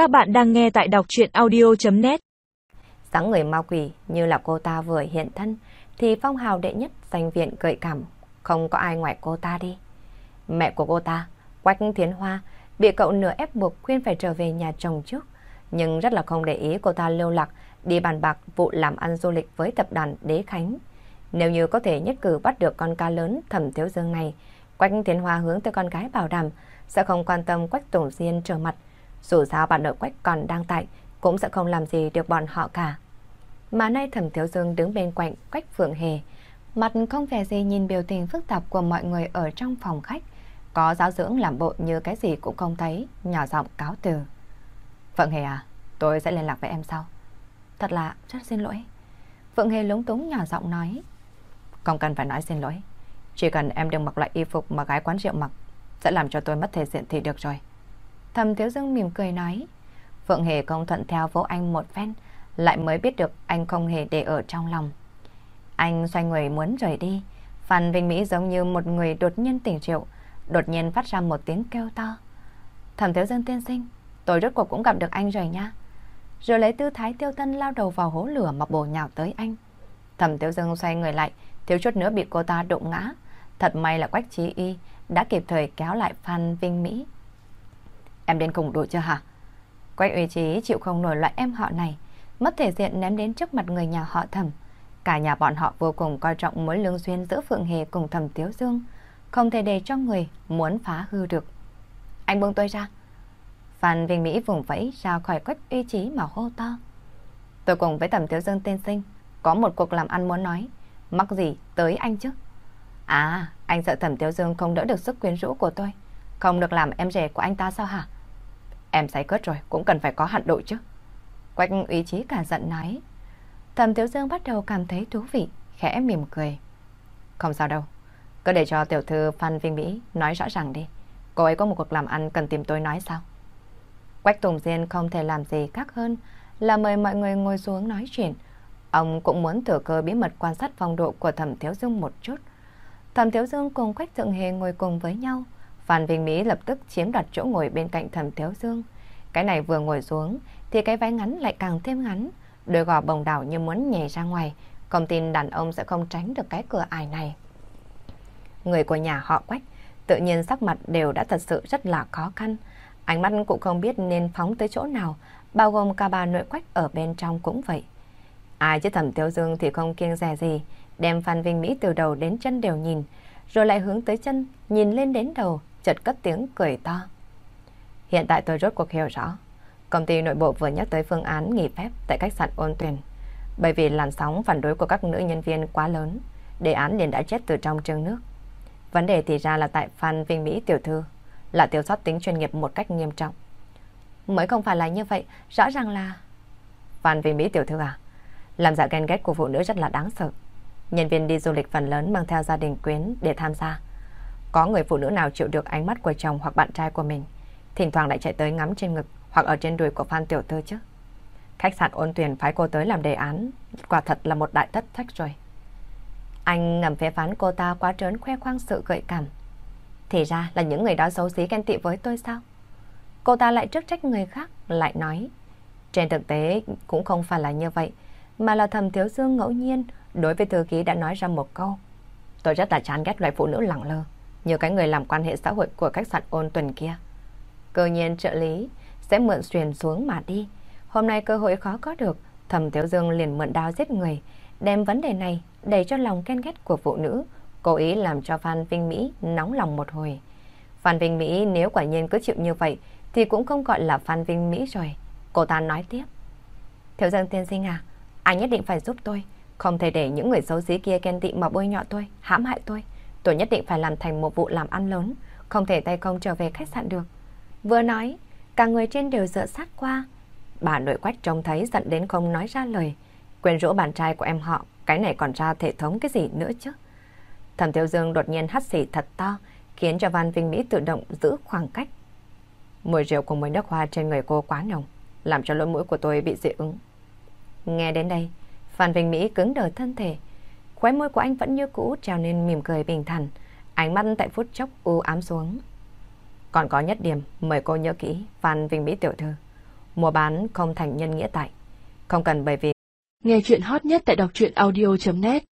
Các bạn đang nghe tại đọc chuyện audio.net dáng người ma quỷ như là cô ta vừa hiện thân thì phong hào đệ nhất danh viện gợi cảm, không có ai ngoài cô ta đi. Mẹ của cô ta, Quách Thiến Hoa, bị cậu nửa ép buộc khuyên phải trở về nhà chồng trước, nhưng rất là không để ý cô ta lưu lạc đi bàn bạc vụ làm ăn du lịch với tập đoàn Đế Khánh. Nếu như có thể nhất cử bắt được con ca lớn thẩm thiếu dương này, Quách Thiến Hoa hướng tới con gái bảo đảm sẽ không quan tâm Quách Tổng Diên trở mặt. Dù sao bạn nội Quách còn đang tại, cũng sẽ không làm gì được bọn họ cả. Mà nay thẩm thiếu dương đứng bên cạnh Quách Phượng Hề, mặt không vẻ gì nhìn biểu tình phức tạp của mọi người ở trong phòng khách. Có giáo dưỡng làm bộ như cái gì cũng không thấy, nhỏ giọng cáo từ. Phượng Hề à, tôi sẽ liên lạc với em sau. Thật là rất xin lỗi. Phượng Hề lúng túng nhỏ giọng nói. Không cần phải nói xin lỗi. Chỉ cần em đừng mặc loại y phục mà gái quán rượu mặc, sẽ làm cho tôi mất thể diện thì được rồi. Thầm Thiếu Dương mỉm cười nói. Phượng Hề công thuận theo vỗ anh một phen, lại mới biết được anh không hề để ở trong lòng. Anh xoay người muốn rời đi. Phan Vinh Mỹ giống như một người đột nhiên tỉnh triệu, đột nhiên phát ra một tiếng kêu to. Thẩm Thiếu Dương tiên sinh, tôi rốt cuộc cũng gặp được anh rồi nha. Rồi lấy tư thái tiêu tân lao đầu vào hố lửa mà bổ nhào tới anh. Thẩm Thiếu Dương xoay người lại, thiếu chút nữa bị cô ta đụng ngã. Thật may là Quách Chí Y đã kịp thời kéo lại Phan Vinh Mỹ. Em đến cùng đủ chưa hả? Quách uy trí chịu không nổi loại em họ này, mất thể diện ném đến trước mặt người nhà họ thẩm. Cả nhà bọn họ vô cùng coi trọng mối lương duyên giữa Phượng Hề cùng thẩm Tiếu Dương, không thể để cho người muốn phá hư được. Anh buông tôi ra. Phan Vinh Mỹ vùng vẫy ra khỏi quách uy trí mà hô to. Tôi cùng với thẩm Tiếu Dương tên sinh, có một cuộc làm ăn muốn nói, mắc gì tới anh chứ? À, anh sợ thẩm Tiếu Dương không đỡ được sức quyến rũ của tôi, không được làm em rể của anh ta sao hả? Em say cất rồi, cũng cần phải có hạn độ chứ. Quách ý chí cả giận nói. Thẩm Tiểu Dương bắt đầu cảm thấy thú vị, khẽ mỉm cười. Không sao đâu, cứ để cho tiểu thư Phan Vinh Mỹ nói rõ ràng đi. Cô ấy có một cuộc làm ăn cần tìm tôi nói sao? Quách Tùng Diên không thể làm gì khác hơn là mời mọi người ngồi xuống nói chuyện. Ông cũng muốn thừa cơ bí mật quan sát phong độ của Thẩm Thiếu Dương một chút. Thẩm Thiếu Dương cùng Quách Thượng Hề ngồi cùng với nhau. Phan Vinh Mỹ lập tức chiếm đoạt chỗ ngồi bên cạnh Thẩm Thiếu Dương. Cái này vừa ngồi xuống thì cái váy ngắn lại càng thêm ngắn, đôi gò bồng đảo như muốn nhảy ra ngoài, không tin đàn ông sẽ không tránh được cái cửa ải này. Người của nhà họ Quách tự nhiên sắc mặt đều đã thật sự rất là khó khăn, ánh mắt cũng không biết nên phóng tới chỗ nào, bao gồm cả bà nội Quách ở bên trong cũng vậy. Ai chứ Thẩm Thiếu Dương thì không kiêng dè gì, đem Phan Vinh Mỹ từ đầu đến chân đều nhìn, rồi lại hướng tới chân, nhìn lên đến đầu, chợt cất tiếng cười to. Hiện tại tôi rốt cuộc hiểu rõ. Công ty nội bộ vừa nhắc tới phương án nghỉ phép tại khách sạn ôn tuyển. Bởi vì làn sóng phản đối của các nữ nhân viên quá lớn, đề án liền đã chết từ trong trường nước. Vấn đề thì ra là tại Phan Vinh Mỹ tiểu thư, là tiêu sót tính chuyên nghiệp một cách nghiêm trọng. Mới không phải là như vậy, rõ ràng là... Phan Vinh Mỹ tiểu thư à, làm giả ghen ghét của phụ nữ rất là đáng sợ. Nhân viên đi du lịch phần lớn mang theo gia đình quyến để tham gia. Có người phụ nữ nào chịu được ánh mắt của chồng hoặc bạn trai của mình, thỉnh thoảng lại chạy tới ngắm trên ngực hoặc ở trên đùi của Phan Tiểu Thư chứ. Khách sạn ôn tuyển phái cô tới làm đề án, quả thật là một đại thất thách rồi. Anh ngầm phê phán cô ta quá trớn khoe khoang sự gợi cảm. Thì ra là những người đó xấu xí ghen tị với tôi sao? Cô ta lại trước trách người khác, lại nói. Trên thực tế cũng không phải là như vậy, mà là thầm thiếu dương ngẫu nhiên đối với thư ký đã nói ra một câu. Tôi rất là chán ghét loại phụ nữ lẳng lơ, như cái người làm quan hệ xã hội của khách sạn ôn tuần kia. Cơ nhiên trợ lý sẽ mượn xuyền xuống mà đi. Hôm nay cơ hội khó có được, thầm Tiểu Dương liền mượn đao giết người, đem vấn đề này đẩy cho lòng ghen ghét của phụ nữ, cố ý làm cho Phan Vinh Mỹ nóng lòng một hồi. Phan Vinh Mỹ nếu quả nhiên cứ chịu như vậy thì cũng không gọi là Phan Vinh Mỹ rồi. Cô ta nói tiếp. Thiếu Dương tiên sinh à, anh nhất định phải giúp tôi. Không thể để những người xấu xí kia ghen tị mà bôi nhọ tôi, hãm hại tôi. Tôi nhất định phải làm thành một vụ làm ăn lớn, không thể tay không trở về khách sạn được. Vừa nói, cả người trên đều dựa sát qua. Bà nội quách trông thấy giận đến không nói ra lời. Quên rũ bạn trai của em họ, cái này còn ra thể thống cái gì nữa chứ. Thẩm Tiêu Dương đột nhiên hắt xỉ thật to, khiến cho Văn Vinh Mỹ tự động giữ khoảng cách. Mùi rượu cùng mùi nước hoa trên người cô quá nồng, làm cho lỗ mũi của tôi bị dị ứng. Nghe đến đây, Phan Vinh Mỹ cứng đờ thân thể. Khóe môi của anh vẫn như cũ trào nên mỉm cười bình thản, ánh mắt tại phút chốc u ám xuống. Còn có nhất điểm, mời cô nhớ kỹ, Phan Vinh Mỹ tiểu thư. Mua bán không thành nhân nghĩa tại. Không cần bởi vì Nghe chuyện hot nhất tại đọc truyện audio.net